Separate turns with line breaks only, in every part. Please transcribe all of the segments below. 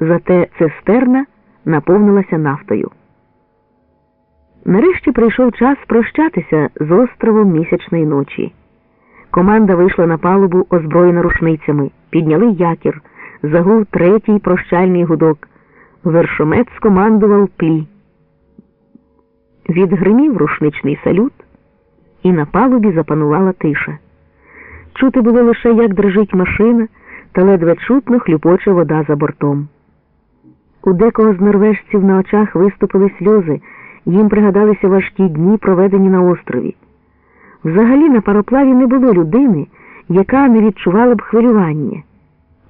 зате цистерна наповнилася нафтою. Нарешті прийшов час прощатися з островом місячної ночі. Команда вийшла на палубу озброєна рушницями, підняли якір, загув третій прощальний гудок. Вершомет скомандував плі. Відгримів рушничний салют, і на палубі запанувала тиша. Чути було лише, як дрижить машина, та ледве чутно хлюпоче вода за бортом. У декого з норвежців на очах виступили сльози, їм пригадалися важкі дні, проведені на острові. Взагалі на пароплаві не було людини, яка не відчувала б хвилювання.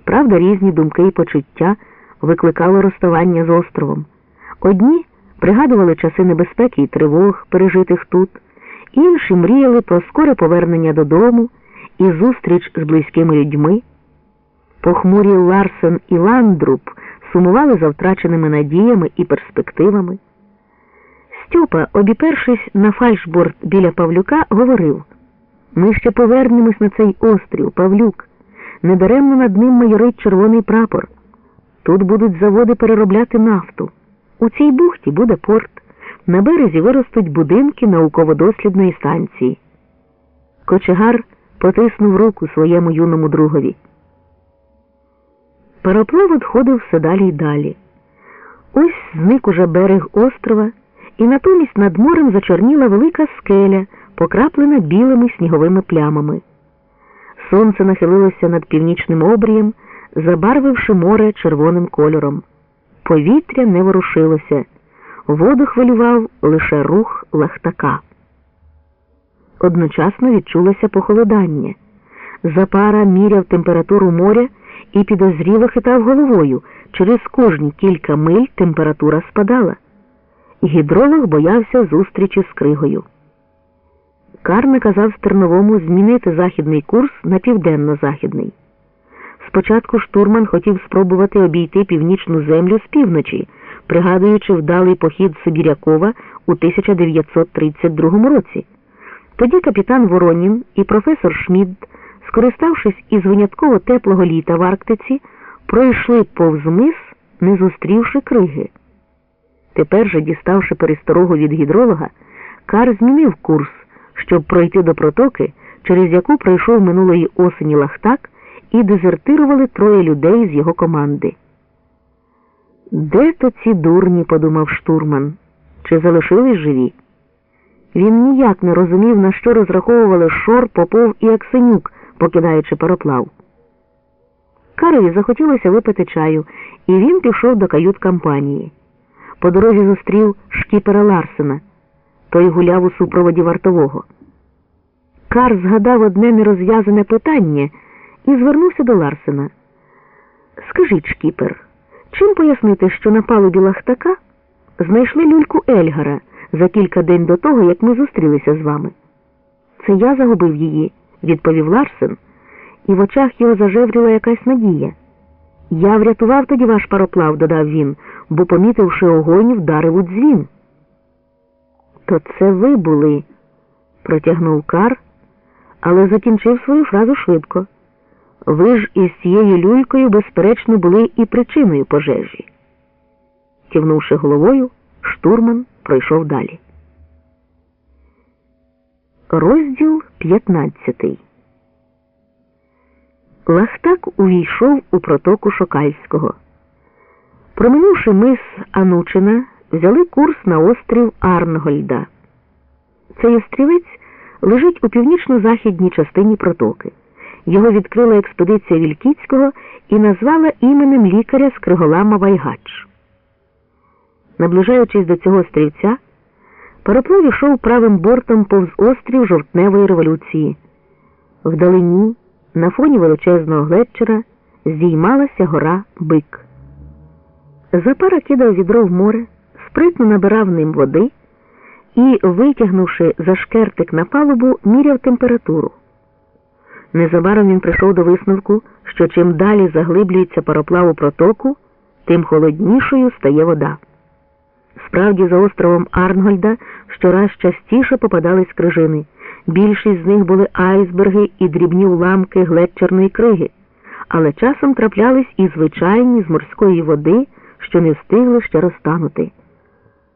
Правда, різні думки і почуття викликало розставання з островом. Одні пригадували часи небезпеки і тривог, пережитих тут, інші мріяли про скоре повернення додому і зустріч з близькими людьми. Похмурі Ларсен і Ландруб сумували за втраченими надіями і перспективами. Стьопа, обіпершись на фальшборд біля Павлюка, говорив ми ще повернемось на цей острів, Павлюк. Недаремно над ним майорить червоний прапор. Тут будуть заводи переробляти нафту. У цій бухті буде порт. На березі виростуть будинки науково-дослідної станції. Кочегар потиснув руку своєму юному другові. Пароплав відходив все далі й далі. Ось зник уже берег острова, і натомість над морем зачорніла велика скеля, покраплена білими сніговими плямами. Сонце нахилилося над північним обрієм, забарвивши море червоним кольором. Повітря не ворушилося, воду хвилював лише рух лахтака. Одночасно відчулося похолодання. Запара міряв температуру моря і підозріло хитав головою. Через кожні кілька миль температура спадала. Гідролог боявся зустрічі з кригою. Кар наказав Стерновому змінити західний курс на південно-західний. Спочатку штурман хотів спробувати обійти північну землю з півночі, пригадуючи вдалий похід Сибірякова у 1932 році. Тоді капітан Воронін і професор Шмідт, скориставшись із винятково теплого літа в Арктиці, пройшли повз мис, не зустрівши криги. Тепер же, діставши пересторогу від гідролога, Кар змінив курс, щоб пройти до протоки, через яку пройшов минулої осені лахтак, і дезертирували троє людей з його команди. Де то ці дурні, подумав штурман, чи залишились живі? Він ніяк не розумів, на що розраховували Шор, Попов і Аксенюк, покидаючи пароплав. Карові захотілося випити чаю, і він пішов до кают компанії. По дорозі зустрів шкіпера Ларсена. Той гуляв у супроводі вартового. Кар згадав одне нерозв'язане питання і звернувся до Ларсена. Скажіть, шкіпер, чим пояснити, що на палубі лахтака знайшли люльку Ельгара за кілька день до того, як ми зустрілися з вами? Це я загубив її, відповів Ларсен, і в очах його зажевріла якась надія. Я врятував тоді ваш пароплав, додав він, бо, помітивши огонь, вдарив у дзвін. То це ви були, протягнув Кар, але закінчив свою фразу швидко. Ви ж із цією люлькою, безперечно, були і причиною пожежі. Кивнувши головою, штурман пройшов далі. Розділ 15 Лахтак увійшов у протоку Шокальського. Проминувши мис Анучина, взяли курс на острів Арнгольда. Цей острівець лежить у північно-західній частині протоки. Його відкрила експедиція Вількіцького і назвала іменем лікаря з Криголама Вайгач. Наближаючись до цього острівця, пароплав йшов правим бортом повз острів жовтневої революції. Вдалині, на фоні величезного глетчера, здіймалася гора бик. Запара кидав відро в море, спритно набирав ним води і, витягнувши за шкертик на палубу, міряв температуру. Незабаром він прийшов до висновку, що чим далі заглиблюється пароплав у протоку, тим холоднішою стає вода. Справді, за островом Арнгольда щораз частіше попадались крижини. Більшість з них були айсберги і дрібні уламки глетчерної криги, але часом траплялись і звичайні з морської води, що не встигли ще розтанути.